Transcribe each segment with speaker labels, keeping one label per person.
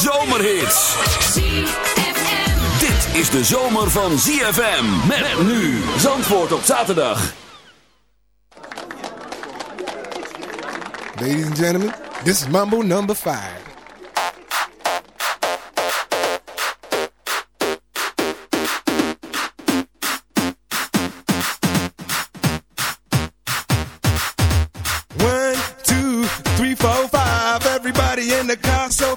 Speaker 1: zomerhits. Dit is de zomer van ZFM. Met nu Zandvoort op zaterdag.
Speaker 2: Ladies and gentlemen, this is Mambo number five. One, two, three, four, five. Everybody in the car, so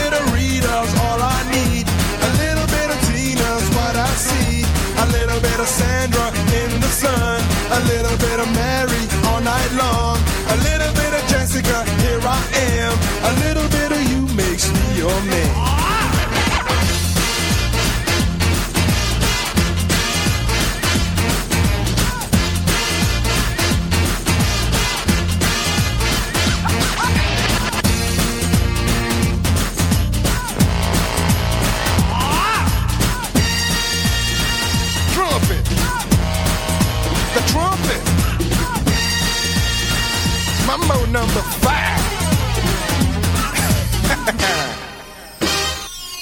Speaker 2: your man. Trumpet. The trumpet. Mambo number five.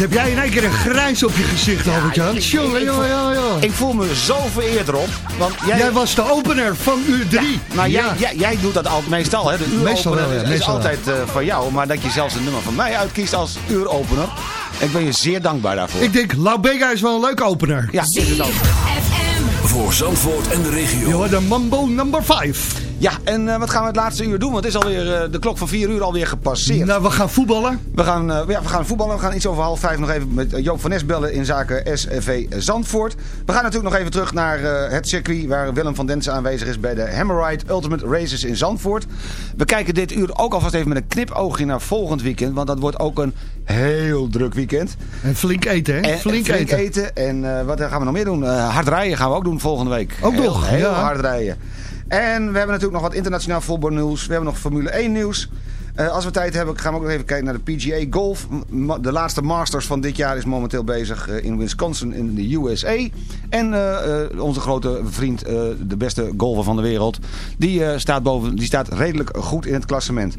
Speaker 3: heb jij in één keer een grijns op je gezicht, Albert-Jan?
Speaker 4: ik-
Speaker 3: Jongen,
Speaker 4: ik-
Speaker 3: jongen, jongen, jongen.
Speaker 4: Ik voel me zo vereerd erop. Want jij,
Speaker 3: Jij was de opener van uur 3.
Speaker 4: maar jij, jij, jij doet dat altijd meestal, hè? De uuropener
Speaker 3: Meestal wel, ja,
Speaker 4: is
Speaker 3: meestal
Speaker 4: altijd eh, van jou. Maar dat je zelfs een nummer van mij uitkiest als uuropener. Ik ben je zeer dankbaar daarvoor.
Speaker 3: Ik denk, La Bega is wel een leuke opener.
Speaker 4: ja, is het ook.
Speaker 1: Voor Zandvoort en de regio.
Speaker 3: Je hoort de Mambo number 5.
Speaker 4: Ja, en eh, wat gaan we het laatste uur doen? Want het is alweer eh, de klok van 4 uur alweer gepasseerd.
Speaker 3: Nou, we gaan voetballen.
Speaker 4: We gaan, eh, ja, we gaan voetballen. We gaan iets over half vijf nog even met Joop van Nes bellen in zaken SV Zandvoort. We gaan natuurlijk nog even terug naar het circuit waar Willem van Densen aanwezig is bij de Hammerride Ultimate Races in Zandvoort. We kijken dit uur ook alvast even met een knipoogje naar volgend weekend. Want dat wordt ook een heel druk weekend.
Speaker 3: En flink eten, hè?
Speaker 4: En
Speaker 3: flink, eten.
Speaker 4: En wat gaan we nog meer doen? Hard rijden gaan we ook doen volgende week.
Speaker 3: Ook
Speaker 4: heel,
Speaker 3: nog,
Speaker 4: Heel
Speaker 3: ja.
Speaker 4: hard rijden. En we hebben natuurlijk nog wat internationaal voetbalnieuws. We hebben nog Formule 1 nieuws. Eh, als we tijd hebben gaan we ook nog even kijken naar de PGA Golf. De laatste Masters van dit jaar is momenteel bezig eh, in Wisconsin in de USA. En eh, onze grote vriend, de beste golfer van de wereld, die, staat boven, die staat redelijk goed in het klassement.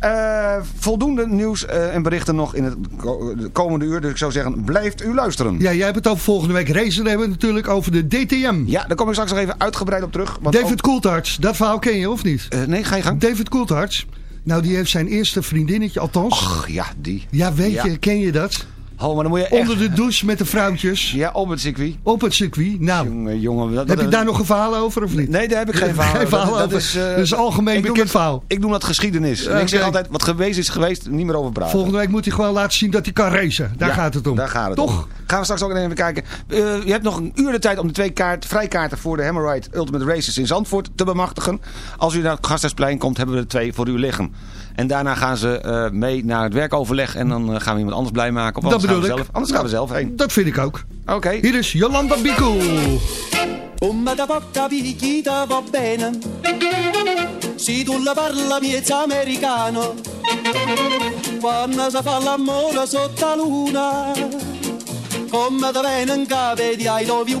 Speaker 4: Eh, voldoende nieuws eh, en berichten nog in het ko- de komende uur. Dus ik zou zeggen, blijft u luisteren.
Speaker 3: Ja, jij hebt het over volgende week racen. Hebben we natuurlijk over de DTM.
Speaker 4: Ja, daar kom ik straks nog even uitgebreid op terug. want
Speaker 3: David
Speaker 4: ook-
Speaker 3: Coulthard, dat verhaal ken je of niet?
Speaker 4: Eh, nee, ga je gang.
Speaker 3: David Coulthard, nou die heeft zijn eerste vriendinnetje, althans.
Speaker 4: Ach, ja, die.
Speaker 3: ja, weet
Speaker 4: Ja.
Speaker 3: je, ken je dat?
Speaker 4: Oh, maar dan moet je echt...
Speaker 3: Onder de douche met de vrouwtjes.
Speaker 4: Ja, op het circuit.
Speaker 3: Op het circuit. Nou,
Speaker 4: Jongen, jongen. dat-
Speaker 3: heb je
Speaker 4: dat-
Speaker 3: daar nog een verhaal over of niet?
Speaker 4: Nee, daar heb ik geen verhaal
Speaker 3: Geen
Speaker 4: over.
Speaker 3: verhaal
Speaker 4: dat,
Speaker 3: over.
Speaker 4: is, eh,
Speaker 3: Dat is algemeen
Speaker 4: ik
Speaker 3: bekend
Speaker 4: dat-
Speaker 3: verhaal.
Speaker 4: Ik noem dat geschiedenis. En ik zeg altijd, wat geweest is geweest, niet meer over praten.
Speaker 3: Volgende week moet hij gewoon laten zien dat hij kan racen. Daar
Speaker 4: Ja,
Speaker 3: gaat het om.
Speaker 4: Daar gaat het
Speaker 3: Toch?
Speaker 4: om. Gaan we straks ook even kijken. Eh, je hebt nog een uur de tijd om de twee kaart, vrijkaarten voor de Hammerride Ultimate Races in Zandvoort te bemachtigen. Als u naar het Gasthuisplein komt, hebben we er twee voor u liggen. En daarna gaan ze eh, mee naar het werkoverleg en dan eh, gaan we iemand anders blij maken. Of
Speaker 3: Dat
Speaker 4: anders gaan
Speaker 3: bedoel
Speaker 4: we
Speaker 3: ik.
Speaker 4: zelf, anders gaan we zelf heen.
Speaker 3: Dat vind ik ook.
Speaker 4: Oké.
Speaker 3: Hier is Jolanda Bico.
Speaker 5: Come da porca picchita va bene Se tu la parla miezza americano Quando si fa l'amore sotto la luna Come da bene in cave di I love you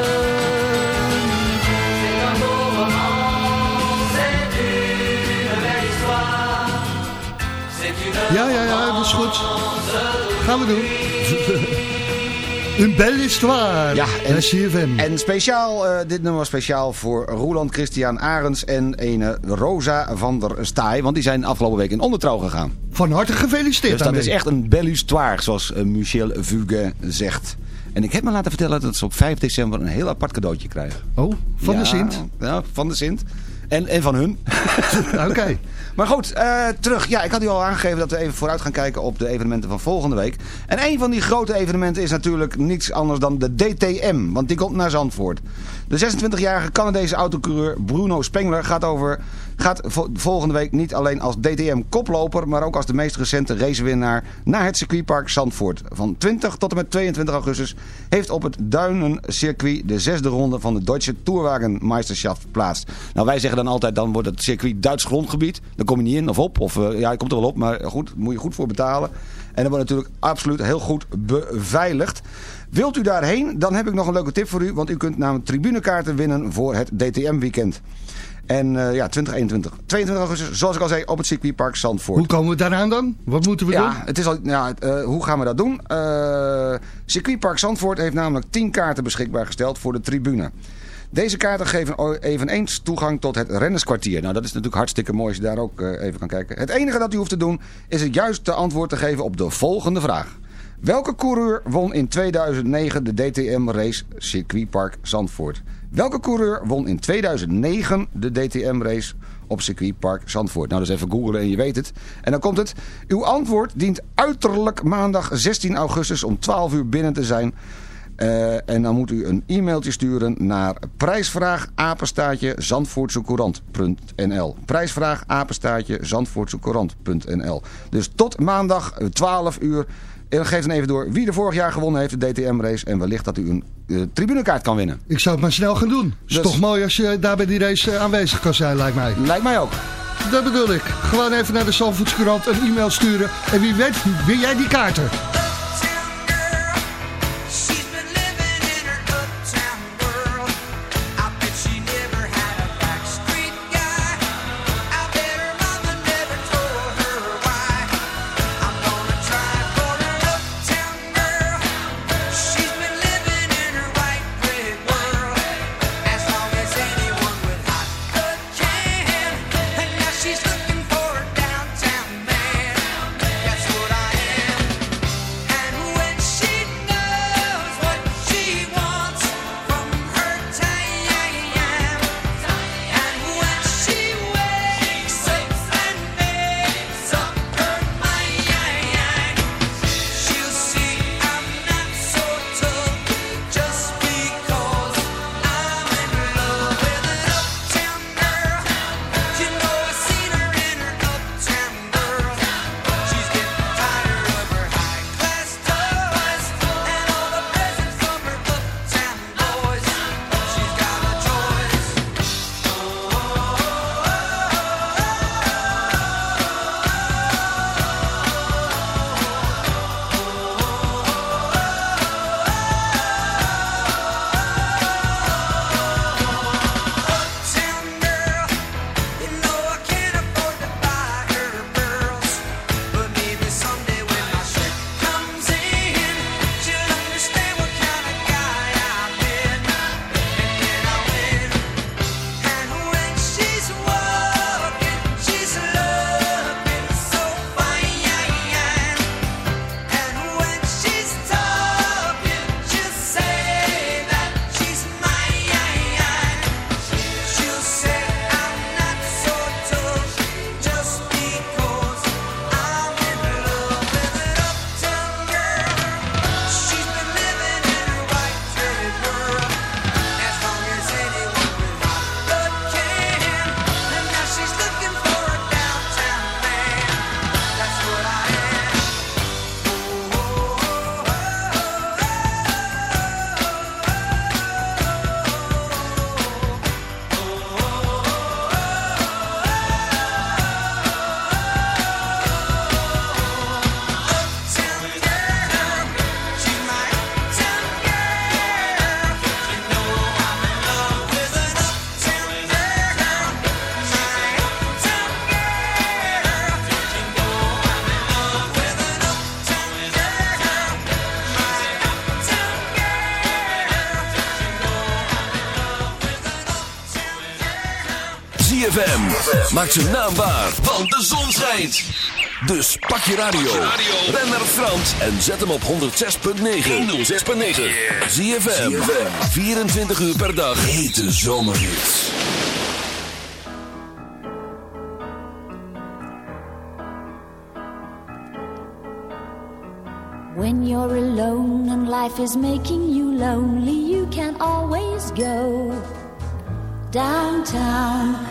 Speaker 3: Ja, ja, ja, dat is goed. Gaan we doen. Een belle histoire.
Speaker 4: Ja, en-
Speaker 3: en CFM.
Speaker 4: En speciaal, eh, dit nummer speciaal voor Roland Christian Arends en ene Rosa van der Staaij. Want die zijn afgelopen week in ondertrouw gegaan.
Speaker 3: Van harte gefeliciteerd
Speaker 4: Dus dat is echt een belle histoire, zoals eh, Michel Fugain zegt. En ik heb me laten vertellen dat ze op 5 december een heel apart cadeautje krijgen.
Speaker 3: Oh, van
Speaker 4: Ja,
Speaker 3: de Sint.
Speaker 4: Ja, van de Sint. En, van hun.
Speaker 3: Oké.
Speaker 4: Maar goed, eh, terug. Ja, ik had u al aangegeven dat we even vooruit gaan kijken op de evenementen van volgende week. En een van die grote evenementen is natuurlijk niets anders dan de DTM. Want die komt naar Zandvoort. De 26-jarige Canadese autocoureur Bruno Spengler gaat, over, gaat vo- volgende week niet alleen als DTM-koploper... maar ook als de meest recente racewinnaar naar het circuitpark Zandvoort. Van 20 tot en met 22 augustus heeft op het Duinencircuit de zesde ronde van de Deutsche Tourwagenmeisterschaft plaats. Nou, wij zeggen dan altijd, dan wordt het circuit Duits grondgebied. Dan kom je niet in of op. Of eh, ja, je komt er wel op, maar goed, moet je goed voor betalen. En dat wordt natuurlijk absoluut heel goed beveiligd. Wilt u daarheen, dan heb ik nog een leuke tip voor u. Want u kunt namelijk tribunekaarten winnen voor het DTM-weekend. En eh, ja, 2021. 22 augustus, zoals ik al zei, op het circuitpark Zandvoort.
Speaker 3: Hoe komen we daaraan dan? Wat moeten we doen?
Speaker 4: Ja, het is al, ja eh, hoe gaan we dat doen? Eh circuitpark Zandvoort heeft namelijk 10 kaarten beschikbaar gesteld voor de tribune. Deze kaarten geven eveneens toegang tot het rennerskwartier. Nou, dat is natuurlijk hartstikke mooi als je daar ook even kan kijken. Het enige dat u hoeft te doen is het juiste antwoord te geven op de volgende vraag. Welke coureur won in 2009 de DTM-race Circuitpark Zandvoort? Welke coureur won in 2009 de DTM-race op circuitpark Zandvoort? Nou, dus even googlen en je weet het. En dan komt het. Uw antwoord dient uiterlijk maandag 16 augustus om 12 uur binnen te zijn. Eh, en dan moet u een e-mailtje sturen naar prijsvraag apenstaatje Prijsvraag Dus tot maandag eh, 12 uur. En geef dan even door wie er vorig jaar gewonnen heeft de DTM-race. En wellicht dat u een eh, tribunekaart kan winnen.
Speaker 3: Ik zou het maar snel gaan doen. is
Speaker 4: Dus-
Speaker 3: toch mooi als je daar bij die race eh, aanwezig kan zijn, lijkt mij.
Speaker 4: Lijkt mij ook.
Speaker 3: Dat bedoel ik. Gewoon even naar de Zandvoortskrant een e-mail sturen. En wie weet, win jij die kaarten.
Speaker 1: Maak zijn naam waar, want de zon schijnt. Dus pak je radio. Ben naar Frans en zet hem op 106.9. 106.9. ZFM. 24 uur per dag. Hete zomerhits.
Speaker 6: When you're alone and life is making you lonely, you can always go downtown.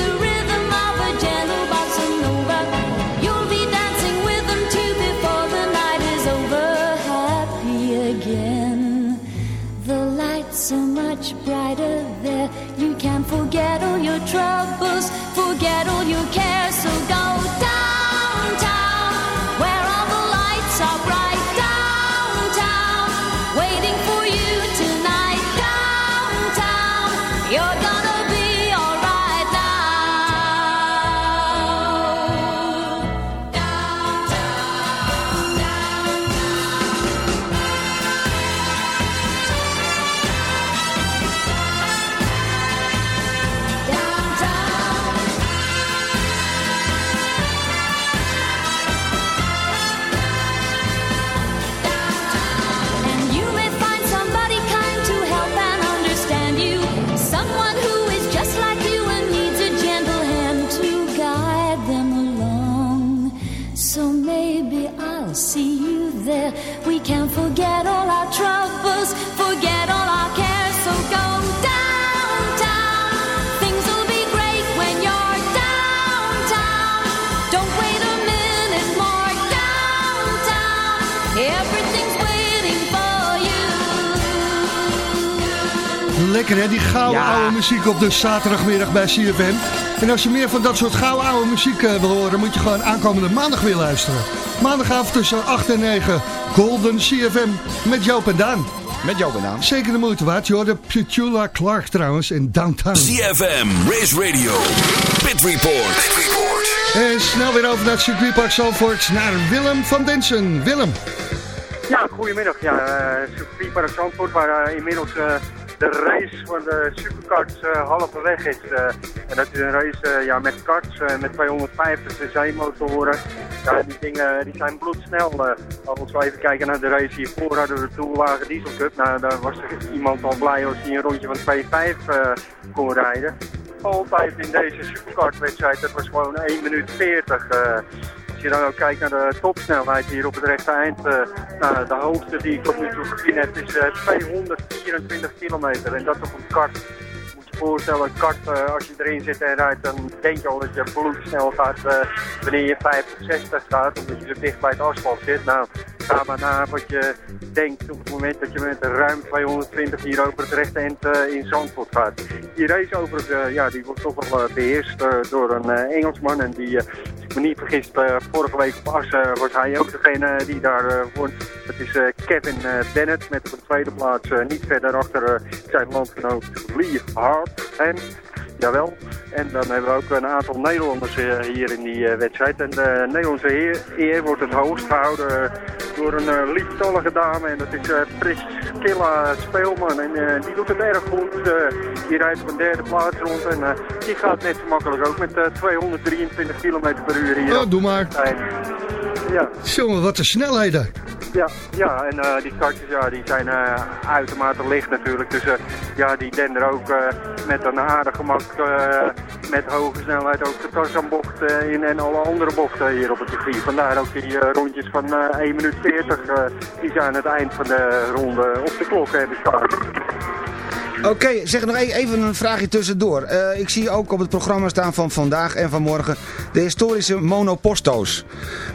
Speaker 6: forget all your troubles, forget all your cares. So
Speaker 3: Lekker hè, die gouden
Speaker 4: Ja.
Speaker 3: oude muziek op de zaterdagmiddag bij CFM. En als je meer van dat soort gouden oude muziek eh, wil horen... moet je gewoon aankomende maandag weer luisteren. Maandagavond tussen 8 en 9. Golden CFM met Joop en Daan.
Speaker 4: Met jou benaan.
Speaker 3: Zeker de moeite waard. Je hoorde Petula Clark trouwens in Downtown.
Speaker 1: ZFM, Race Radio, Pit Report.
Speaker 3: En snel weer over naar het circuitpark Zalvoort. Naar Willem van Densen. Willem.
Speaker 7: Ja, goedemiddag. Ja, uh, circuitpark Zandvoort, waar eh, inmiddels eh, de race van de superkarts eh halverwege is. eh. en dat is een race eh, ja, met karts met 250 cc-motoren. Ja, die dingen die zijn bloedsnel. als we even kijken naar de race hiervoor hadden we de Tourwagen Diesel Cup. Nou, daar was er iemand al blij als hij een rondje van 2,5 eh kon rijden. Altijd in deze superkartwedstrijd, dat was gewoon 1 minuut 40. Eh. Als je dan ook kijkt naar de topsnelheid hier op het rechte eind, eh, nou, de hoogste die ik tot nu toe gezien heb is eh, 224 kilometer. En dat op een kart. Moet je voorstellen, een kart, eh, als je erin zit en rijdt, dan denk je al dat je bloedsnel gaat eh, wanneer je 50, 60 gaat, omdat je zo dicht bij het asfalt zit. Nou, ga maar na wat je denkt op het moment dat je met ruim 220 hier over het rechte eind eh, in Zandvoort gaat. Die race overigens, eh, ja, die wordt toch wel eh, beheerst eh, door een eh, Engelsman en die, eh, ik me niet vergis, eh, vorige week op Assen was hij ook degene die daar eh won. Dat is eh, Kevin Bennett met op de tweede plaats niet verder achter zijn landgenoot Lee Hart. En Jawel. En dan hebben we ook een aantal Nederlanders hier in die wedstrijd. En de Nederlandse heer, eer wordt het hoogst gehouden eh, door een eh, lieftallige dame. En dat is eh Priscilla Speelman. En eh, die doet het erg goed. Die rijdt op een derde plaats rond. En die gaat net zo makkelijk ook met eh, 223 km per uur hier.
Speaker 3: Ja, doe maar.
Speaker 7: Ja.
Speaker 3: Jongen, wat een snelheden.
Speaker 7: Ja, ja en eh, die kartjes ja, die zijn eh, uitermate licht natuurlijk. Dus eh, ja, die denderen ook met een aardig gemak met hoge snelheid ook de Tarzanbocht in en alle andere bochten hier op het circuit. Vandaar ook die rondjes van eh 1 minuut 40 eh, die zijn aan het eind van de ronde op de klok hebben staan.
Speaker 4: Oké, zeg nog e- even een vraagje tussendoor. Eh, ik zie ook op het programma staan van vandaag en van morgen de historische monoposto's.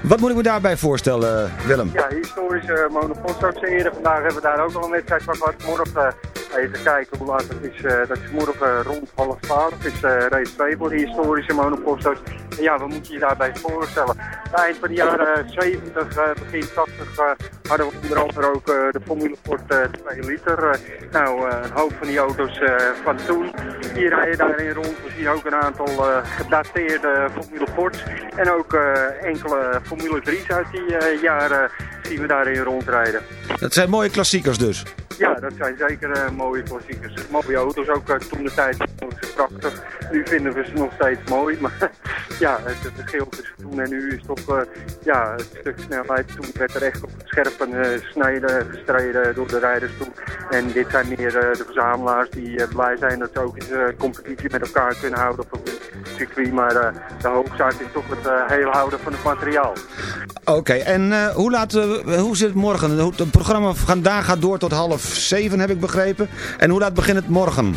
Speaker 4: Wat moet ik me daarbij voorstellen, Willem?
Speaker 7: Ja, historische monoposto's eerder. Vandaag hebben we daar ook al een wedstrijd van gehad. Morgen eh, even kijken hoe laat het is. eh, dat is morgen rond half twaalf. is eh, race 2 voor de historische monoposto's. En ja, wat moet je je daarbij voorstellen? Eind van de jaren 70, eh, begin 80 eh, hadden we onder andere ook de Formule Ford eh, 2 liter. Nou, een hoop van die auto's eh, van toen, die rijden daarin rond. We zien ook een aantal eh, gedateerde Formule Fords. En ook eh, enkele Formule 3's uit die jaren zien we daarin rondrijden.
Speaker 4: Dat zijn mooie klassiekers dus.
Speaker 7: Ja, dat zijn zeker mooie klassiekers. Mooie auto's, ook toen de tijd vonden ze prachtig. Nu vinden we ze nog steeds mooi, maar ja, het, het verschil tussen toen en nu is toch, eh, ja, het stuk snelheid. Toen werd er echt op het scherpe snijden gestreden door de rijders toe. En dit zijn meer de verzamelaars die eh, blij zijn dat ze ook eens eh, competitie met elkaar kunnen houden op het circuit. Maar eh, de hoofdzaak is toch het heel houden van het materiaal.
Speaker 4: Oké, en eh, hoe, laat, eh, hoe zit het morgen? Het programma vandaag gaat door tot half zeven, heb ik begrepen. En hoe laat begint het morgen?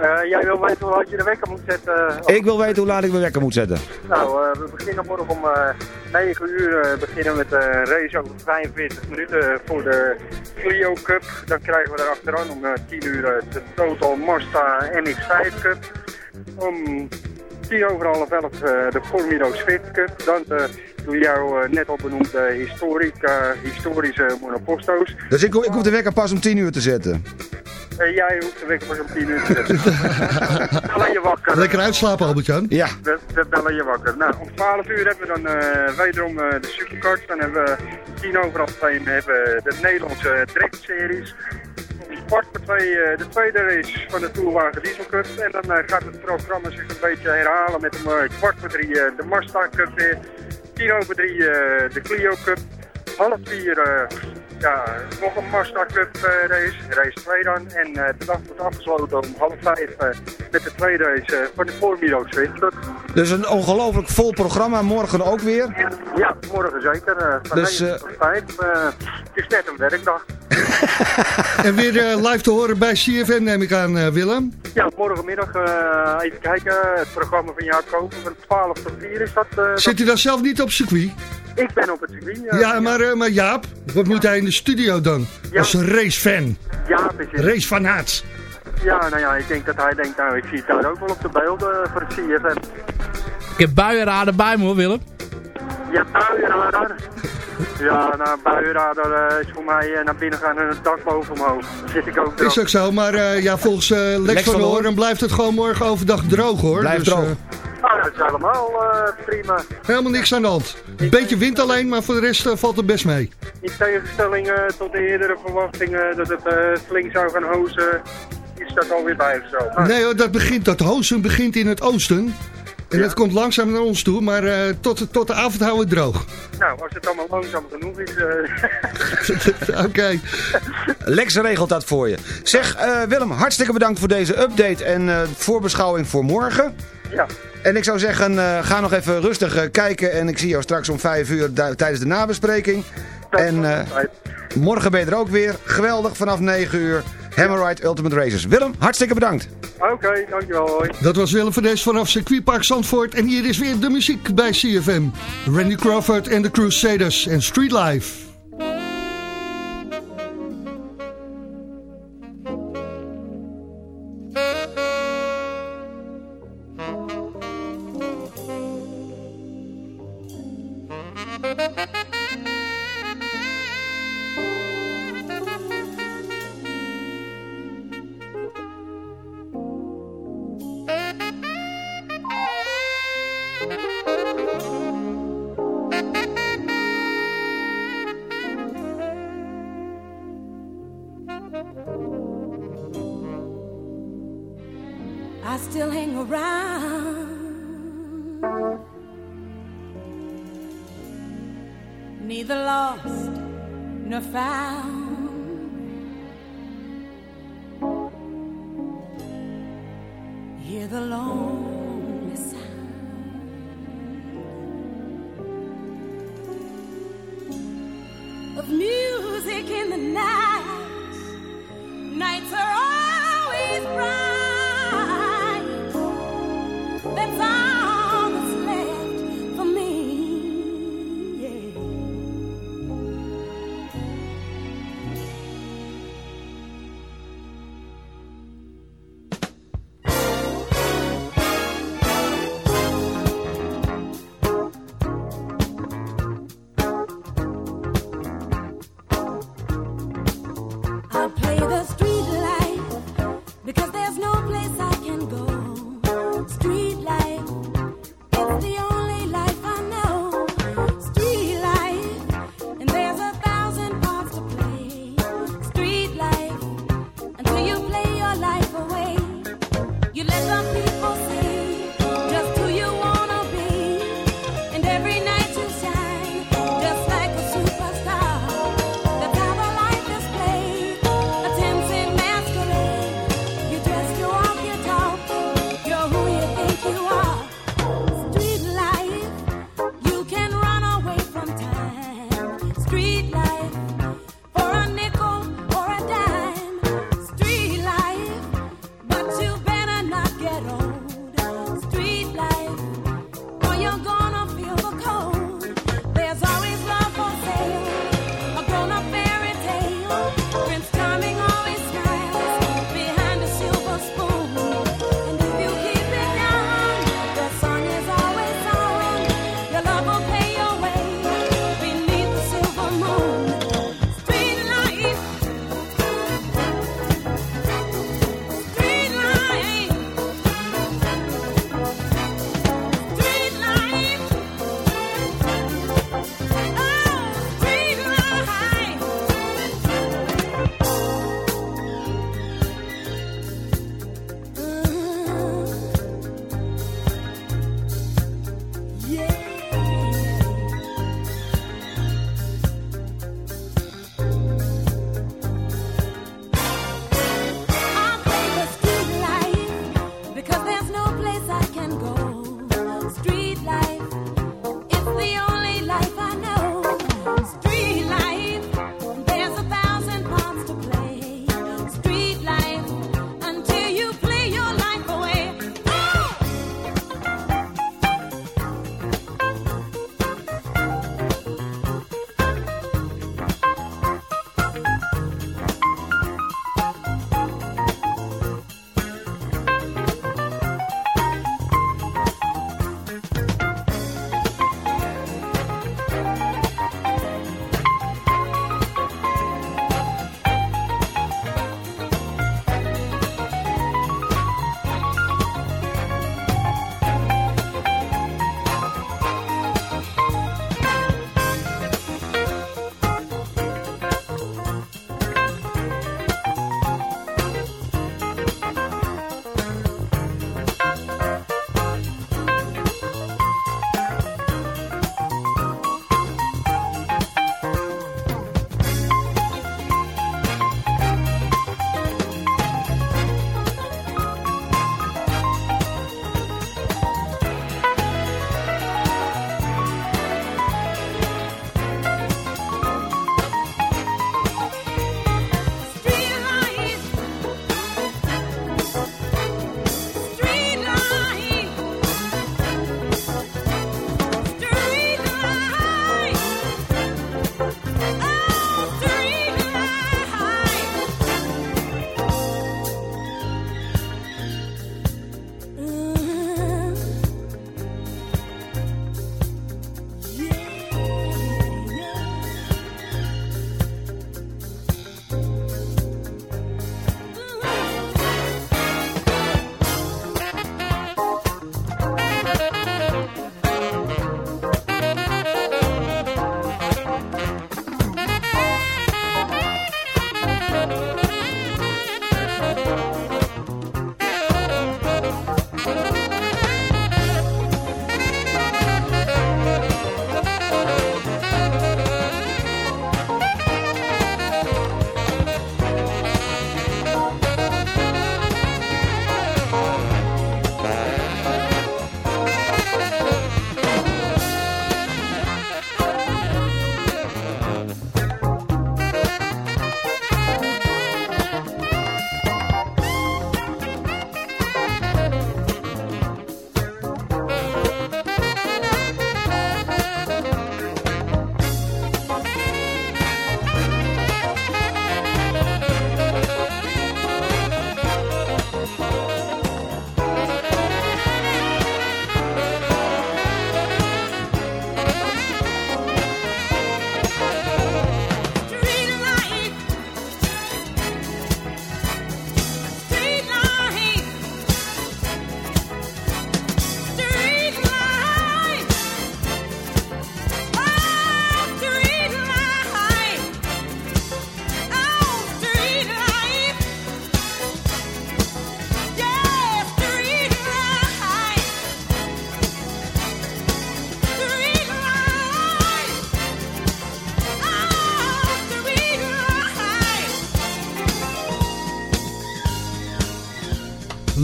Speaker 7: Eh, jij wil weten hoe laat je de wekker moet zetten?
Speaker 4: Ik wil weten hoe laat ik mijn wekker moet zetten.
Speaker 7: Nou, we beginnen morgen om eh 9 uur beginnen met een race over 45 minuten voor de Clio Cup. Dan krijgen we daar achteraan om eh, 10 uur de Total Mazda MX-5 Cup. Om 10 over half 11 eh, de Formido Swift Cup. Dan de door jou eh, net al benoemde historica, historische monoposto's.
Speaker 4: Dus ik, ho- ik hoef de wekker pas om tien uur te zetten.
Speaker 7: Eh, jij hoeft de wekker pas om 10 uur te zetten. Bellen je wakker.
Speaker 3: Lekker uitslapen, Albert-Jan.
Speaker 4: Ja.
Speaker 7: We, we bellen je wakker. Nou, om 12 uur hebben we dan eh, wederom eh, de supercards. Dan hebben we tien over half twee hebben we de Nederlandse driftseries. Om kwart voor twee eh, de tweede race van de Tourwagen Diesel Cup. En dan eh, gaat het programma zich een beetje herhalen met om eh, kwart voor drie eh, de Mazda Cup weer. Tien over drie eh, de Clio Cup. Half vier eh, ja, nog een Mazda Cup eh, race, race 2 dan. En eh, de dag wordt afgesloten om half vijf eh, met de tweede race van de Swift Cup.
Speaker 4: Dus een ongelooflijk vol programma. Morgen ook weer.
Speaker 7: Ja, morgen zeker. van
Speaker 4: Dus,
Speaker 7: 9 tot 5. het is net een werkdag.
Speaker 3: En weer live te horen bij CFM neem ik aan, Willem.
Speaker 7: Ja, morgenmiddag even kijken. Het programma van Jaap Koper van 12 tot 4 is dat.
Speaker 3: Zit hij dan zelf niet op circuit?
Speaker 7: Ik ben op het circuit.
Speaker 3: Ja, maar, maar Jaap, wat moet hij in de studio dan?
Speaker 7: Ja.
Speaker 3: Als een racefan.
Speaker 7: Jaap is in.
Speaker 3: Racefanaat.
Speaker 7: Ja, nou ja, ik denk dat hij denkt, nou, ik zie het daar ook wel op de beelden voor het CFM.
Speaker 8: Ik heb buienraden bij me hoor, Willem.
Speaker 7: Ja, buienradar. Ja, nou, buienradar eh, is voor mij eh, naar binnen gaan en het dak boven omhoog. Zit ik ook
Speaker 3: Is ook zo, maar eh, ja, volgens Lex,
Speaker 4: Lex
Speaker 3: van
Speaker 4: van Hoorn
Speaker 3: blijft het gewoon morgen overdag droog hoor.
Speaker 4: Blijft
Speaker 3: Dus,
Speaker 4: droog.
Speaker 7: Nou, dat is helemaal eh, prima.
Speaker 3: helemaal niks aan de hand. Een beetje wind alleen, maar voor de rest eh, valt het best mee.
Speaker 7: In tegenstelling eh, tot de eerdere verwachtingen dat het eh, flink zou gaan hozen, is dat alweer bijgesteld. Nou,
Speaker 3: Nee hoor, dat begint, dat hozen begint in het oosten. En
Speaker 7: Ja.
Speaker 3: dat komt langzaam naar ons toe, maar eh, tot, tot de avond houden we het droog.
Speaker 7: Nou, als het allemaal langzaam genoeg is. eh,
Speaker 3: Oké.
Speaker 4: Lex regelt dat voor je. Zeg eh, Willem, hartstikke bedankt voor deze update en eh, voorbeschouwing voor morgen.
Speaker 7: Ja.
Speaker 4: En ik zou zeggen, eh, ga nog even rustig eh, kijken. En ik zie jou straks om vijf uur du- tijdens de nabespreking. En eh, morgen ben je er ook weer. Geweldig, vanaf 9 uur. Hammerride Ultimate Racers. Willem, hartstikke bedankt.
Speaker 7: Oké, dankjewel. Hoi.
Speaker 3: Dat was Willem van Des vanaf circuitpark Zandvoort. En hier is weer de muziek bij CFM. Randy Crawford en de Crusaders en Street Life.
Speaker 9: Hear the lonely sound of music in the night.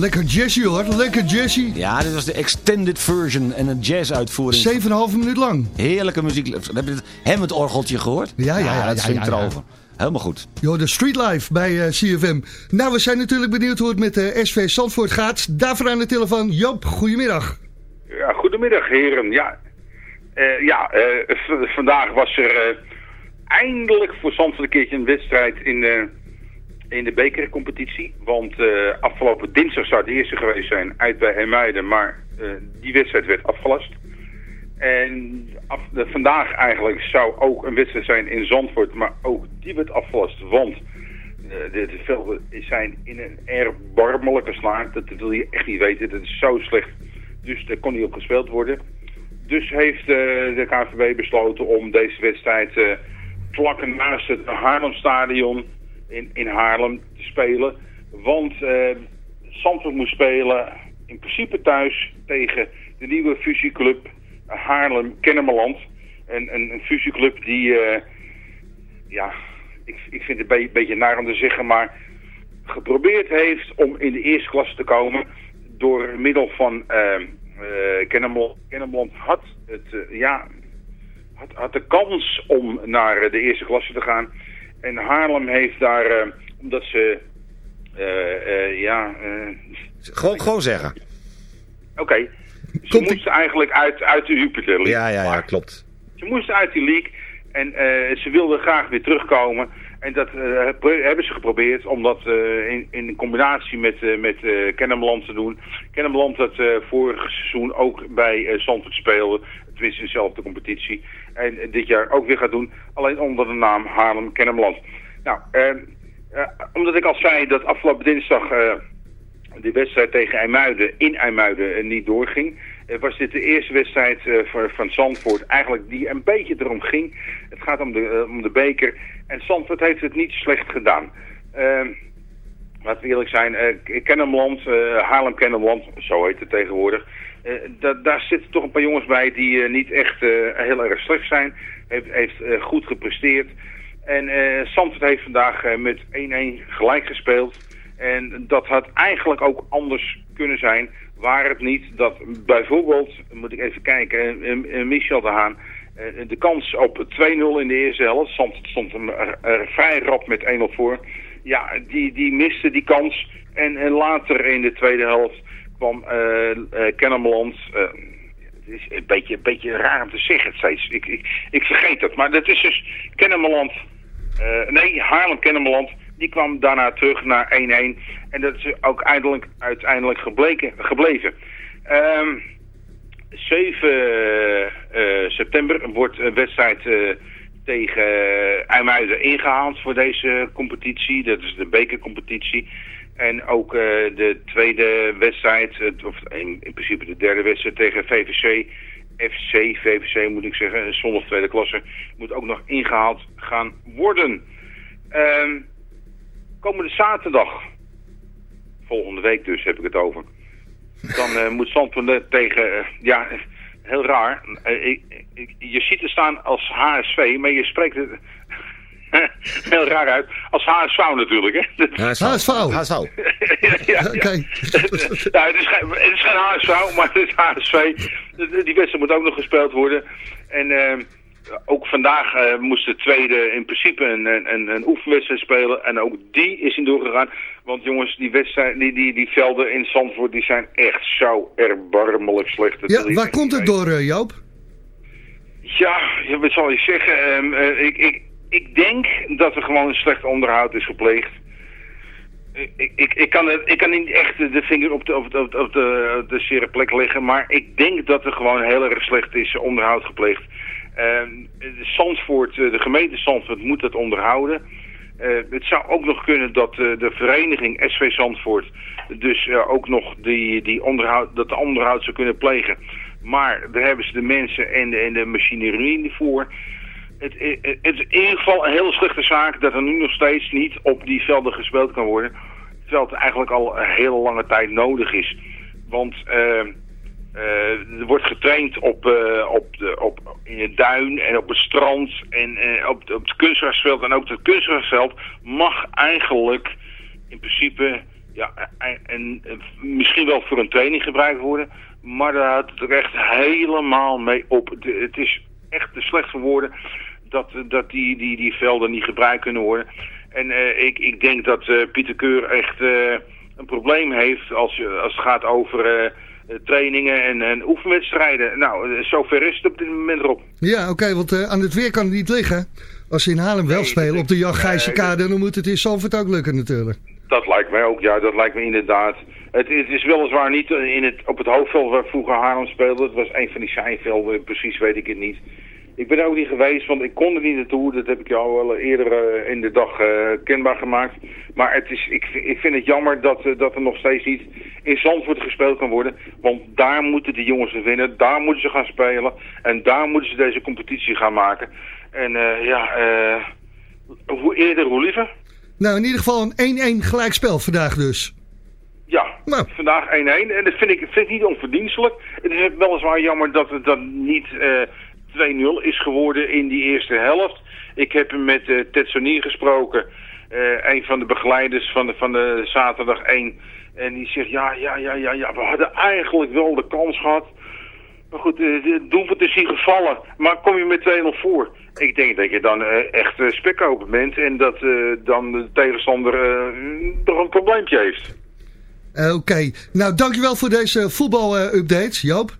Speaker 3: Lekker jazzy hoor, lekker jazzy.
Speaker 4: Ja, dit was de extended version en een jazz-uitvoering.
Speaker 3: 7,5 minuut lang.
Speaker 4: Heerlijke muziek. Heb je het Hem orgeltje gehoord?
Speaker 3: Ja, ja, ja,
Speaker 4: dat
Speaker 3: ja,
Speaker 4: swingt
Speaker 3: ja, ja.
Speaker 4: erover. Helemaal goed.
Speaker 3: Jo, de Street Life bij eh, CFM. Nou, we zijn natuurlijk benieuwd hoe het met de SV Zandvoort gaat. Daarvoor aan de telefoon Joop, goedemiddag.
Speaker 10: Ja, goedemiddag heren. Ja, Eh, ja eh, vandaag was er eh, eindelijk voor Zandvoort een keertje een wedstrijd in, eh, in de bekercompetitie. Want eh, afgelopen dinsdag zou het eerste geweest zijn uit bij Hermuiden, maar eh, die wedstrijd werd afgelast. En de- vandaag eigenlijk zou ook een wedstrijd zijn in Zandvoort, maar ook die werd afgelast. Want eh, de, de velden zijn in een erbarmelijke slaag. Dat wil je echt niet weten. Dat is zo slecht. Dus daar kon niet op gespeeld worden. Dus heeft de KNVB besloten om deze wedstrijd vlak naast het Haarlemstadion in, in Haarlem te spelen. Want eh Zandvoort moest spelen in principe thuis tegen de nieuwe fusieclub Haarlem-Kennemerland. Een, een, een fusieclub die, eh, ja, ik, ik vind het een beetje, naar om te zeggen, maar geprobeerd heeft om in de eerste klasse te komen door middel van eh eh, Kennemerland. Had, het, eh, ja, had, had de kans om naar eh, de eerste klasse te gaan. En Haarlem heeft daar, eh, omdat ze, eh, eh, ja...
Speaker 4: Gewoon, gewoon zeggen.
Speaker 10: Oké, ze moesten eigenlijk uit, uit de Jupiter League.
Speaker 4: Ja, ja, ja, klopt.
Speaker 10: Ze moesten uit die league en ze wilden graag weer terugkomen. En dat hebben ze geprobeerd om dat in, in combinatie met, eh met Kennemerland te doen. Kennemerland dat vorig seizoen ook bij Zandvoort speelde. Tenminste in dezelfde competitie. En dit jaar ook weer gaat doen. Alleen onder de naam Haarlem Kennemerland. Nou, eh, eh, omdat ik al zei dat afgelopen dinsdag... eh, de wedstrijd tegen IJmuiden in IJmuiden eh, niet doorging. was dit de eerste wedstrijd van Zandvoort eigenlijk die een beetje erom ging. Het gaat om de, om de beker. En Zandvoort heeft het niet slecht gedaan. Laten we eerlijk zijn, eh Kennemerland, eh Haarlem-Kennemerland, zo heet het tegenwoordig. eh, da- daar zitten toch een paar jongens bij die niet echt heel erg slecht zijn. Heeft, heeft goed gepresteerd. En Zandvoort heeft vandaag met 1-1 gelijk gespeeld. En dat had eigenlijk ook anders kunnen zijn. Waar het niet dat bijvoorbeeld, moet ik even kijken, Michel de Haan... de kans op 2-0 in de eerste helft, Zandvoort stond hem vrij rap met 1-0 voor. Ja, die, die miste die kans. En, en later in de tweede helft kwam eh eh, Kennemerland... eh, het is een beetje, een beetje raar om te zeggen steeds. Ik, ik, ik vergeet het. Maar dat is dus Kennemerland... eh, nee, Haarlem-Kennemerland. Die kwam daarna terug naar 1-1. En dat is ook eindelijk, uiteindelijk gebleken, gebleven. Ehm 7 eh, september wordt een wedstrijd tegen uh, IJmuiden ingehaald voor deze competitie. Dat is de bekercompetitie. En ook eh, de tweede wedstrijd, of in, in principe de derde wedstrijd tegen VVC, FC, VVC moet ik zeggen, zonder tweede klasse, moet ook nog ingehaald gaan worden. Ehm, komende zaterdag, volgende week dus heb ik het over, dan eh, moet Zandvoort eh, tegen, eh, ja, heel raar, Eh, je ziet er staan als HSV, maar je spreekt het heel raar uit, als HSV natuurlijk, hè.
Speaker 3: HSV.
Speaker 4: HSV.
Speaker 10: ja.
Speaker 3: Oké.
Speaker 10: Het, is geen, het is geen HSV, maar het is HSV. Die wedstrijd moet ook nog gespeeld worden. En eh, ook vandaag eh, moest de tweede in principe een, een, een, oefenwedstrijd spelen. En ook die is niet doorgegaan. Want jongens, die, wedstrijd, die, die, die velden in Zandvoort die zijn echt zo erbarmelijk slecht.
Speaker 3: Ja, waar komt het door, eh, Joop?
Speaker 10: Ja, wat zal je zeggen? Ehm, eh, ik, ik, ik denk dat er gewoon een slecht onderhoud is gepleegd. Ik, ik- ik, kan, het, ik kan niet echt de vinger op de, op, de, op de, op de, op de zere plek leggen, maar ik denk dat er gewoon heel erg slecht is onderhoud gepleegd. Ehm, Zandvoort, eh, de gemeente Zandvoort moet dat onderhouden. Eh, het zou ook nog kunnen dat eh, de vereniging SV Zandvoort dus ook nog die, die onderhoud, dat de onderhoud zou kunnen plegen. Maar daar hebben ze de mensen en de, en de machinerie voor. Het, het, het is in ieder geval een hele slechte zaak dat er nu nog steeds niet op die velden gespeeld kan worden. Terwijl het eigenlijk al een hele lange tijd nodig is. Want eh, eh, er wordt getraind op, eh, op, de, op, in het duin en op het strand en eh, op, op het kunstgrasveld. En ook het kunstgrasveld mag eigenlijk in principe Ja, en, en eh, misschien wel voor een training gebruikt worden. Maar daar houdt het echt helemaal mee op. Het, het is echt te slecht voor woorden dat, dat die, die, die velden niet gebruikt kunnen worden. En eh, ik, ik denk dat eh, Pieter Keur echt eh, een probleem heeft als, als het gaat over eh, eh, trainingen en, en oefenwedstrijden. Nou, eh, zover is het op dit moment erop.
Speaker 3: Ja, oké, want eh, aan het weer kan het niet liggen. Als ze in Haarlem wel spelen op de Jan Gijzenkade, dan moet het in Zalvoort ook lukken natuurlijk.
Speaker 10: Dat lijkt mij ook, ja, dat lijkt me inderdaad. Het, het is weliswaar niet in het, op het hoofdveld waar vroeger Haarlem speelde. Het was een van die zijvelden, precies weet ik het niet. Ik ben er ook niet geweest, want ik kon er niet naartoe. Dat heb ik jou al eerder eh, in de dag eh, kenbaar gemaakt. Maar het is, ik, ik vind het jammer dat, eh, dat er nog steeds niet in Zandvoort gespeeld kan worden. Want daar moeten de jongens winnen, daar moeten ze gaan spelen. En daar moeten ze deze competitie gaan maken. En ja, hoe eerder hoe liever.
Speaker 3: Nou, in ieder geval een 1-1 gelijkspel vandaag dus.
Speaker 10: Ja, vandaag 1-1. En dat vind ik, vind ik niet onverdienstelijk. Het is weliswaar jammer dat het dan niet 2-0 is geworden in die eerste helft. Ik heb met eh Ted Sonier gesproken. eh, een van de begeleiders van de, van de zaterdag 1. En die zegt, ja, ja, ja, ja, ja, we hadden eigenlijk wel de kans gehad. Maar goed, eh, het doelpunt is hier gevallen. Maar kom je met 2-0 voor? Ik denk dat je dan eh, echt uh, spekkoper bent. En dat eh, dan de tegenstander eh, toch een probleempje heeft.
Speaker 3: Eh, Oké, nou dankjewel voor deze voetbal-updates, Joop.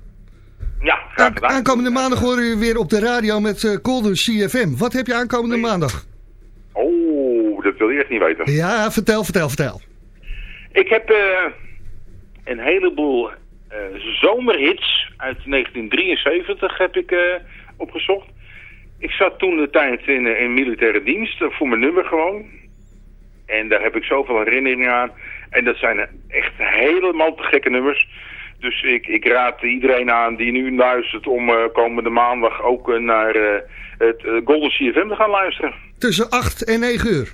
Speaker 10: Ja, graag gedaan.
Speaker 3: Aankomende maandag horen we weer op de radio met eh Golden CFM. Wat heb je aankomende maandag?
Speaker 10: Oh, dat wil je echt niet weten.
Speaker 3: Ja, vertel, vertel, vertel.
Speaker 10: Ik heb eh, een heleboel eh, zomerhits uit 1973 heb ik, eh, opgezocht. Ik zat toen de tijd in, eh, in militaire dienst, eh, voor mijn nummer gewoon. En daar heb ik zoveel herinneringen aan. En dat zijn echt helemaal te gekke nummers. Dus ik, ik raad iedereen aan die nu luistert om eh, komende maandag ook eh, naar eh, het Golden CFM te gaan luisteren.
Speaker 3: Tussen 8 en 9 uur.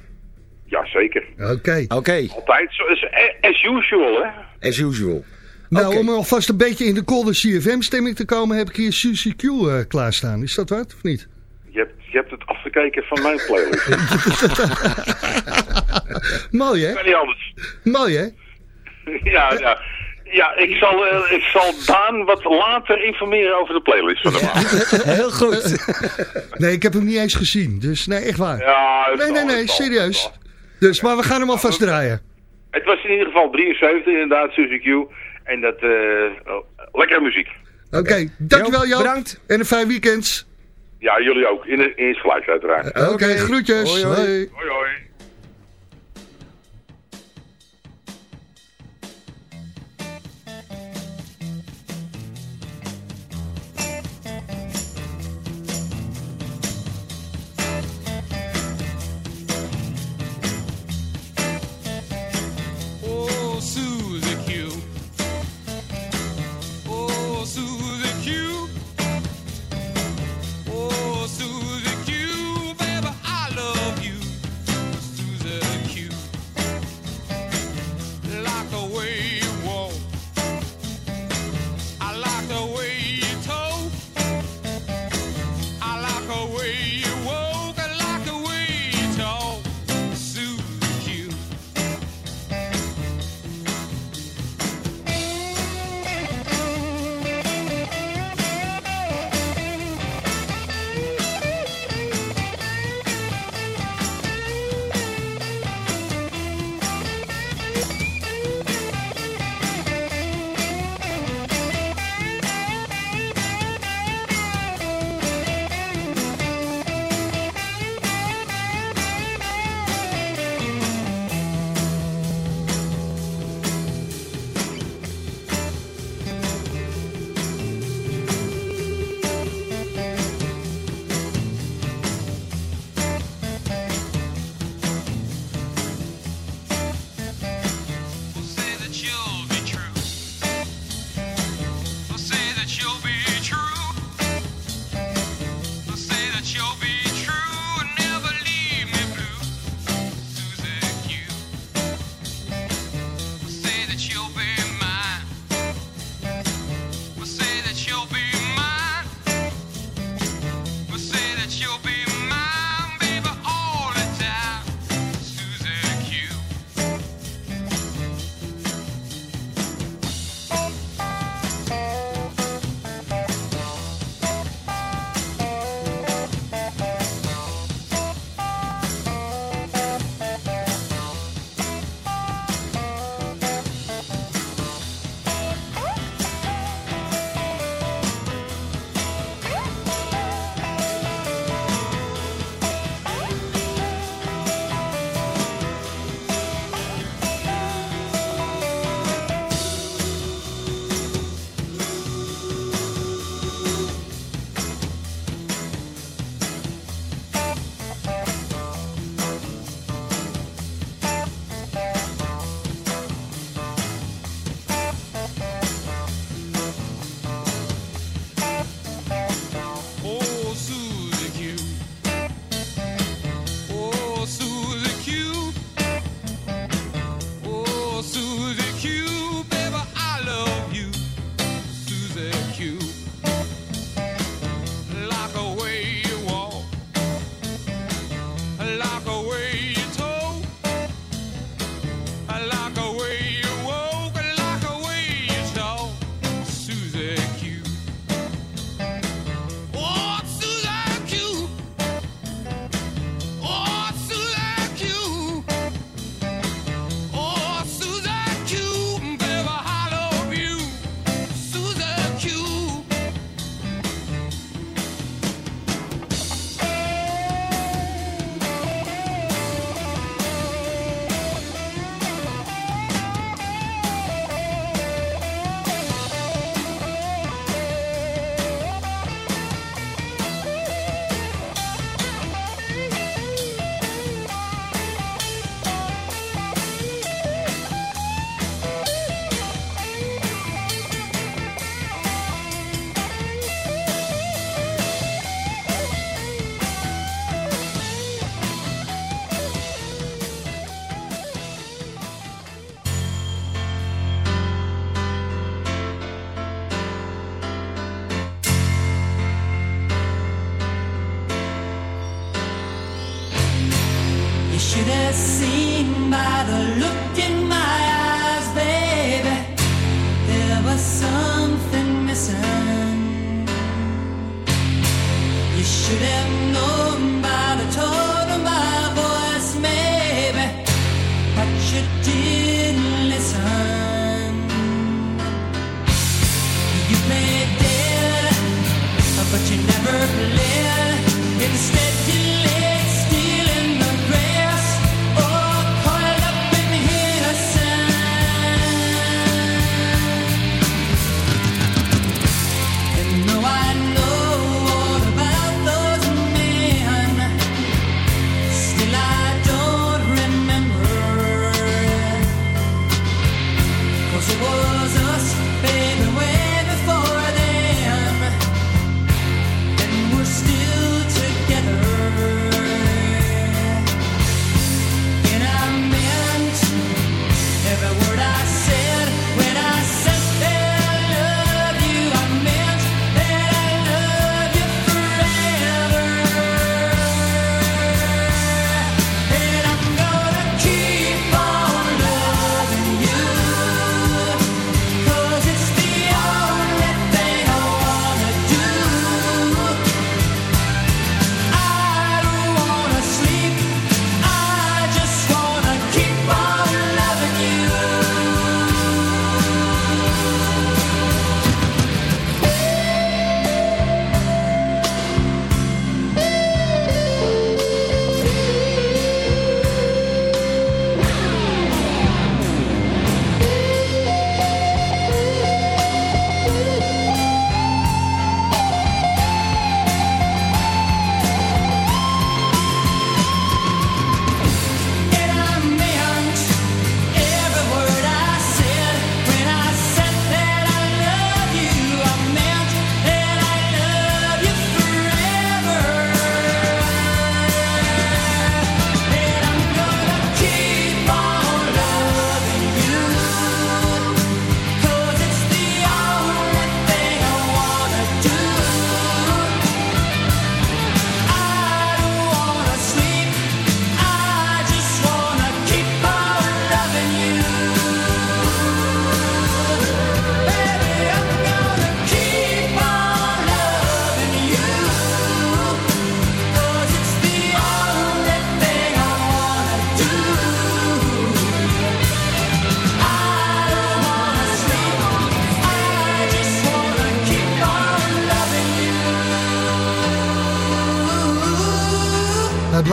Speaker 10: Ja, zeker.
Speaker 3: Oké.
Speaker 11: Oké,
Speaker 10: Altijd, eh, as usual hè.
Speaker 11: as usual.
Speaker 3: Nou,
Speaker 11: Oké.
Speaker 3: om alvast een beetje in de Golden CFM-stemming te komen, heb ik hier Suzy Q klaarstaan. Is dat wat, of niet?
Speaker 10: Je hebt, je hebt het afgekeken van mijn playlist.
Speaker 3: Mooi, hè?
Speaker 10: kan niet anders.
Speaker 3: Mooi, hè?
Speaker 10: Ja, ja. Ja, ik zal, eh, ik zal Daan wat later informeren over de playlist van de maand.
Speaker 11: Heel goed.
Speaker 3: Nee, ik heb hem niet eens gezien, dus nee, echt waar.
Speaker 10: Ja,
Speaker 3: Nee, nee, nee, serieus. Dus, maar we gaan hem alvast draaien.
Speaker 10: Het was in ieder geval 73 inderdaad, Suzy Q. En dat, eh oh, lekkere muziek.
Speaker 3: Oké, dankjewel
Speaker 11: Joop, bedankt.
Speaker 3: En een fijn weekend.
Speaker 10: Ja, jullie ook. In, in het geluid uiteraard.
Speaker 3: Oké, groetjes.
Speaker 11: Hoi, hoi.
Speaker 3: Hoi.
Speaker 10: Hoi, hoi.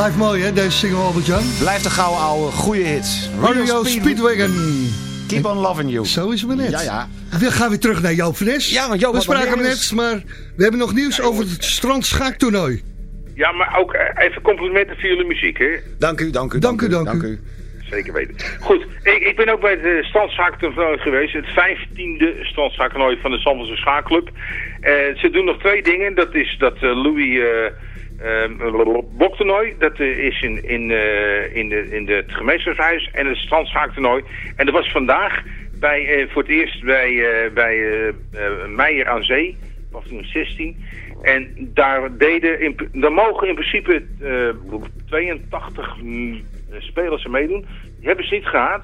Speaker 3: Blijft mooi, hè, deze single, Albert-Jan.
Speaker 4: Blijft een gouden ouwe, goede hits.
Speaker 3: Radio Speedwagon.
Speaker 4: Keep on loving you.
Speaker 3: Zo is het maar net.
Speaker 4: Ja, ja.
Speaker 3: We gaan weer terug naar Joop van Nes.
Speaker 4: Ja, want Joop
Speaker 3: We spraken hem net, maar we hebben nog nieuws over het strandschaaktoernooi.
Speaker 10: Ja, maar ook eh, even complimenten voor jullie muziek, hè?
Speaker 4: Dank u, dank u,
Speaker 3: Dank u, dank u.
Speaker 10: Zeker weten. Goed, ik, ik ben ook bij het uh, strandzaaktoernooi geweest. Het vijftiende strandzaaktoernooi van de Zandvoortse Schaakclub. Eh, ze doen nog twee dingen. Dat is dat eh, Louis eh, boktoernooi. Dat eh, is in, in, eh, in, de, in het gemeenschapshuis. En het strandschaaktoernooi. En dat was vandaag bij, eh, voor het eerst bij, eh, bij Meijer aan Zee. Paviljoen 16. En daar deden, in, daar mogen in principe eh, 82 mm, spelers er meedoen. Die hebben ze niet gehad.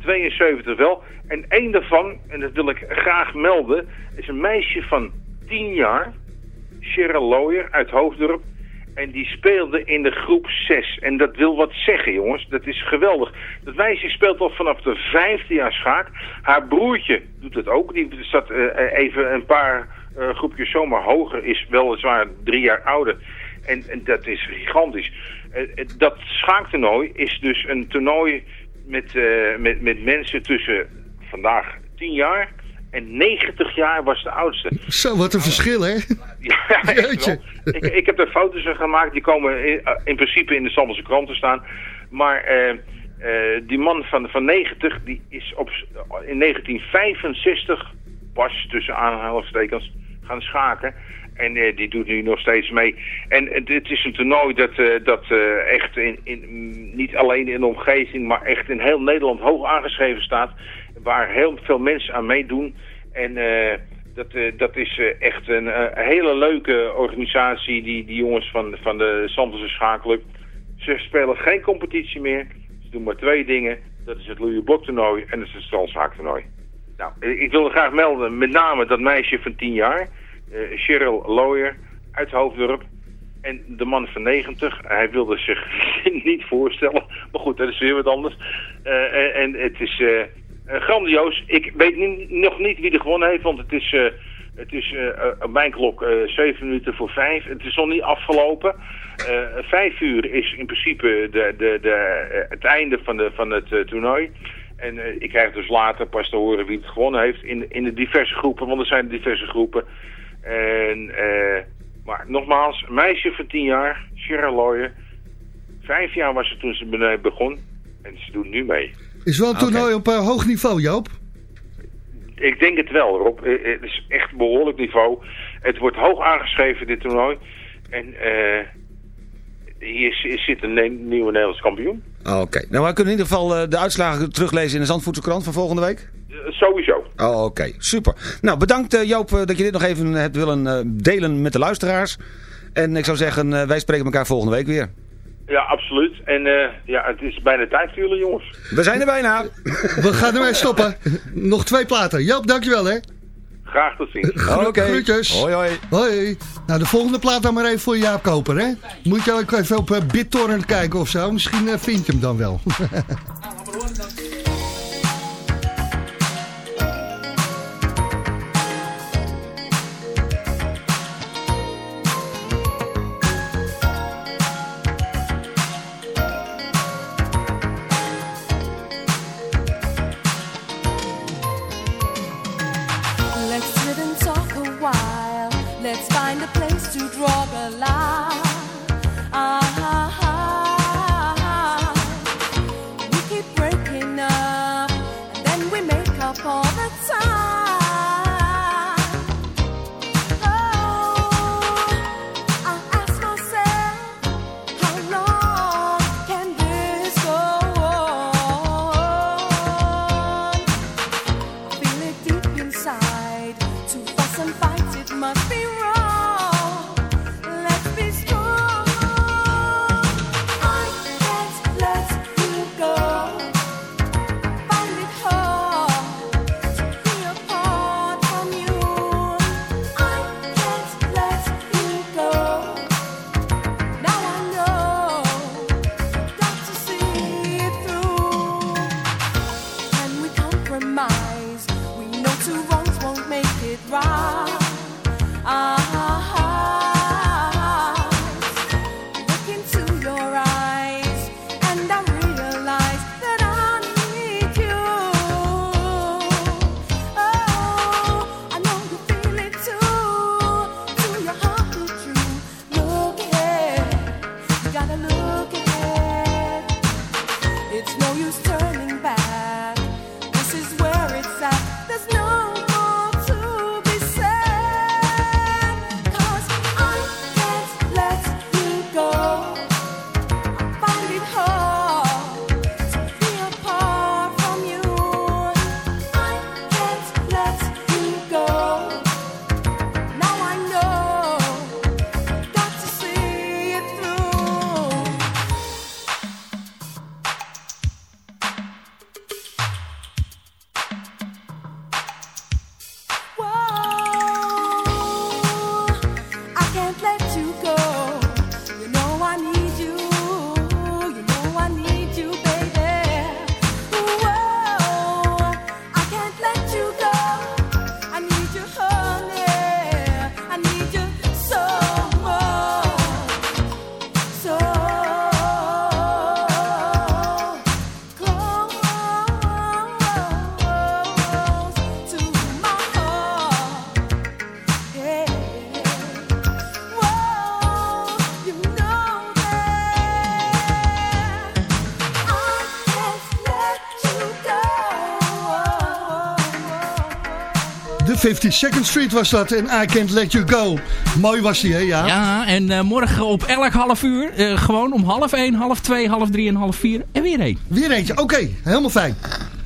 Speaker 10: 72 wel. En één daarvan, en dat wil ik graag melden, is een meisje van 10 jaar. Cheryl Lawyer uit Hoofddorp. En die speelde in de groep 6. En dat wil wat zeggen, jongens. Dat is geweldig. Dat meisje speelt al vanaf de vijfde jaar schaak. Haar broertje doet het ook. Die zat eh, even een paar eh, groepjes zomaar hoger. Is weliswaar drie jaar ouder. En, en dat is gigantisch. Eh, dat schaaktoernooi is dus een toernooi met, met, met mensen tussen vandaag 10 jaar en 90 jaar was de oudste.
Speaker 3: Zo, wat een verschil, hè?
Speaker 10: Ja. Ik, ik heb er foto's van gemaakt. Die komen in, eh, in principe in de Zandelse krant te staan. Maar eh, eh, die man van, van 90, die is op, in 1965 pas tussen aanhalingstekens gaan schaken. En die doet nu nog steeds mee. En het, het is een toernooi dat, dat echt in, in, niet alleen in de omgeving, maar echt in heel Nederland hoog aangeschreven staat. Waar heel veel mensen aan meedoen. En eh, dat, eh, dat is eh, echt een hele leuke organisatie, die, die jongens van, van de Zandvoortse Schaakclub. Ze spelen geen competitie meer. Ze doen maar twee dingen. Dat is het Louis Blok toernooi en dat is het Strandzaak toernooi. Nou, ik wilde graag melden, met name dat meisje van 10 jaar, eh, Cheryl Lawyer uit Hoofddorp. En de man van 90, hij wilde zich niet voorstellen. Maar goed, dat is weer wat anders. En, het is grandioos. Ik weet nog niet wie er gewonnen heeft, want het is, eh, het is eh, eh, op mijn klok eh 7 minuten voor 5. Het is nog niet afgelopen. Eh, vijf uur is in principe de, de, de, eh, het einde van, de, van het eh, toernooi. En eh, ik krijg dus later pas te horen wie het gewonnen heeft in, in de diverse groepen, want er zijn diverse groepen. En, eh, maar nogmaals, een meisje van 10 jaar, Cheryl Lawyer. Vijf jaar was ze toen ze begon. En ze doet nu mee.
Speaker 9: Is wel een toernooi op eh, hoog niveau, Joop.
Speaker 10: Ik denk het wel, Rob. Eh, eh, Het is echt een behoorlijk niveau. Het wordt hoog aangeschreven, dit toernooi. En eh, hier is- zit een ne- nieuwe Nederlands kampioen.
Speaker 4: Oké. Nou, wij kunnen in ieder geval eh, de uitslagen teruglezen in de Zandvoortse krant van volgende week.
Speaker 10: Sowieso.
Speaker 4: Oh, oké. Super. Nou, bedankt eh, Joop dat je dit nog even hebt willen eh, delen met de luisteraars. En ik zou zeggen, eh, wij spreken elkaar volgende week weer.
Speaker 10: Ja, absoluut. En eh, ja, het is bijna tijd voor jullie, jongens.
Speaker 4: We zijn er bijna.
Speaker 9: We gaan ermee stoppen. Nog twee platen. Joop, dankjewel hè.
Speaker 10: Graag tot ziens.
Speaker 9: Gro- Groetjes.
Speaker 4: Hoi, hoi.
Speaker 9: Hoi. Nou, de volgende plaat dan maar even voor Jaap Koper, hè? Moet je ook even op uh, BitTorrent kijken of zo. Misschien eh, vind je hem dan wel. 52nd Street was dat en I Can't Let You Go. Mooi was die, hè? Ja.
Speaker 8: Ja, en eh, morgen op elk half uur, eh, gewoon om half één, half twee, half drie en half vier. En weer één.
Speaker 9: Weer eentje. Oké, helemaal fijn.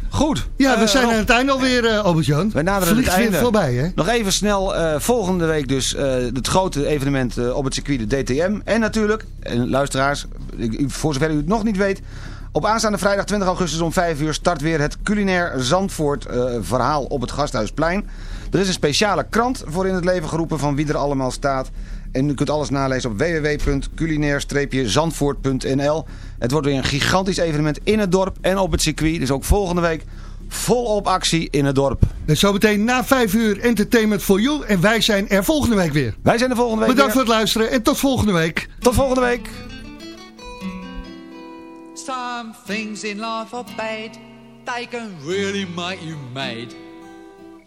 Speaker 4: Goed.
Speaker 9: Ja, we
Speaker 4: Eh,
Speaker 9: zijn
Speaker 4: Rob,
Speaker 9: aan het einde alweer, uh, Albert-Jan.
Speaker 4: Wij naderen
Speaker 9: Vliegt
Speaker 4: het
Speaker 9: weer
Speaker 4: einde.
Speaker 9: voorbij, hè?
Speaker 4: Nog even snel, eh, volgende week dus eh, het grote evenement op het circuit, de DTM. En natuurlijk, en luisteraars, ik- ik- voor zover u het nog niet weet... Op aanstaande vrijdag 20 augustus om 5 uur start weer het culinair Zandvoort eh, verhaal op het Gasthuisplein. Er is een speciale krant voor in het leven geroepen van wie er allemaal staat. En u kunt alles nalezen op www.culinair-zandvoort.nl. Het wordt weer een gigantisch evenement in het dorp en op het circuit. Dus ook volgende week volop actie in het dorp.
Speaker 3: En zometeen na 5 uur Entertainment for You. En wij zijn er volgende week weer.
Speaker 4: Wij zijn er volgende week
Speaker 3: Bedankt
Speaker 4: weer.
Speaker 3: voor het luisteren en tot volgende week.
Speaker 4: Tot volgende week.
Speaker 11: Some things in life are bad. They can really make you mad.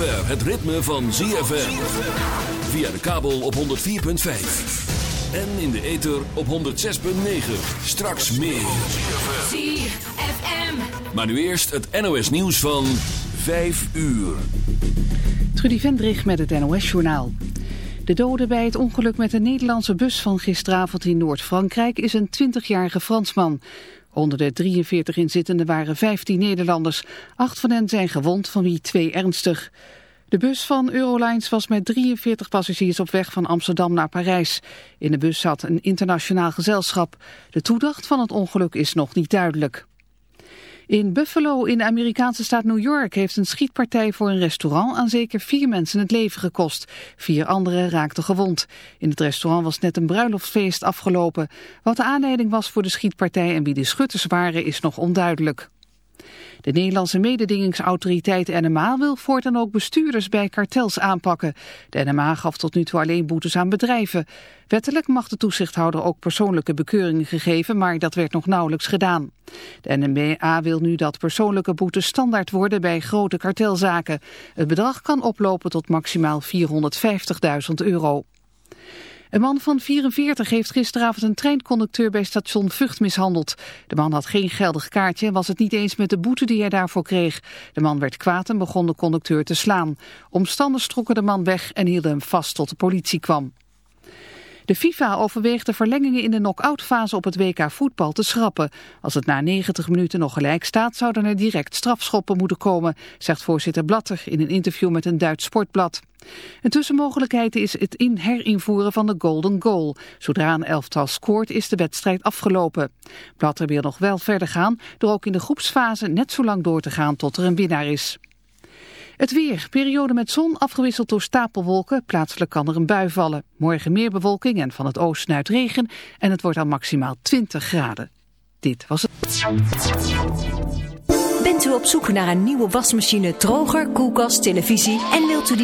Speaker 1: zover het ritme van ZFM. Via de kabel op 104.5. En in de ether op 106.9. Straks meer.
Speaker 12: ZFM.
Speaker 1: Maar nu eerst het NOS nieuws van 5 uur.
Speaker 13: Trudy Vendrig met het NOS-journaal. De dode bij het ongeluk met de Nederlandse bus van gisteravond in Noord-Frankrijk is een 20-jarige Fransman. Onder de 43 inzittenden waren 15 Nederlanders. Acht van hen zijn gewond, van wie twee ernstig. De bus van Eurolines was met 43 passagiers op weg van Amsterdam naar Parijs. In de bus zat een internationaal gezelschap. De toedacht van het ongeluk is nog niet duidelijk. In Buffalo in de Amerikaanse staat New York heeft een schietpartij voor een restaurant aan zeker vier mensen het leven gekost. Vier anderen raakten gewond. In het restaurant was net een bruiloftsfeest afgelopen. Wat de aanleiding was voor de schietpartij en wie de schutters waren is nog onduidelijk. De Nederlandse mededingingsautoriteit NMA wil voortaan ook bestuurders bij kartels aanpakken. De NMA gaf tot nu toe alleen boetes aan bedrijven. Wettelijk mag de toezichthouder ook persoonlijke bekeuringen gegeven, maar dat werd nog nauwelijks gedaan. De NMA wil nu dat persoonlijke boetes standaard worden bij grote kartelzaken. Het bedrag kan oplopen tot maximaal 450.000 euro. Een man van 44 heeft gisteravond een treinconducteur bij station Vught mishandeld. De man had geen geldig kaartje en was het niet eens met de boete die hij daarvoor kreeg. De man werd kwaad en begon de conducteur te slaan. Omstanders trokken de man weg en hielden hem vast tot de politie kwam. De FIFA overweegt de verlengingen in de knock-outfase op het WK voetbal te schrappen. Als het na 90 minuten nog gelijk staat, zouden er direct strafschoppen moeten komen, zegt voorzitter Blatter in een interview met een Duits sportblad. Een tussenmogelijkheid is het in herinvoeren van de golden goal. Zodra een elftal scoort is de wedstrijd afgelopen. Blatter wil nog wel verder gaan door ook in de groepsfase net zo lang door te gaan tot er een winnaar is. Het weer. Periode met zon afgewisseld door stapelwolken. Plaatselijk kan er een bui vallen. Morgen meer bewolking en van het oosten uit regen. En het wordt dan maximaal 20 graden. Dit was het.
Speaker 12: Bent u op zoek naar een nieuwe wasmachine, droger, koelkast, televisie en wilt u die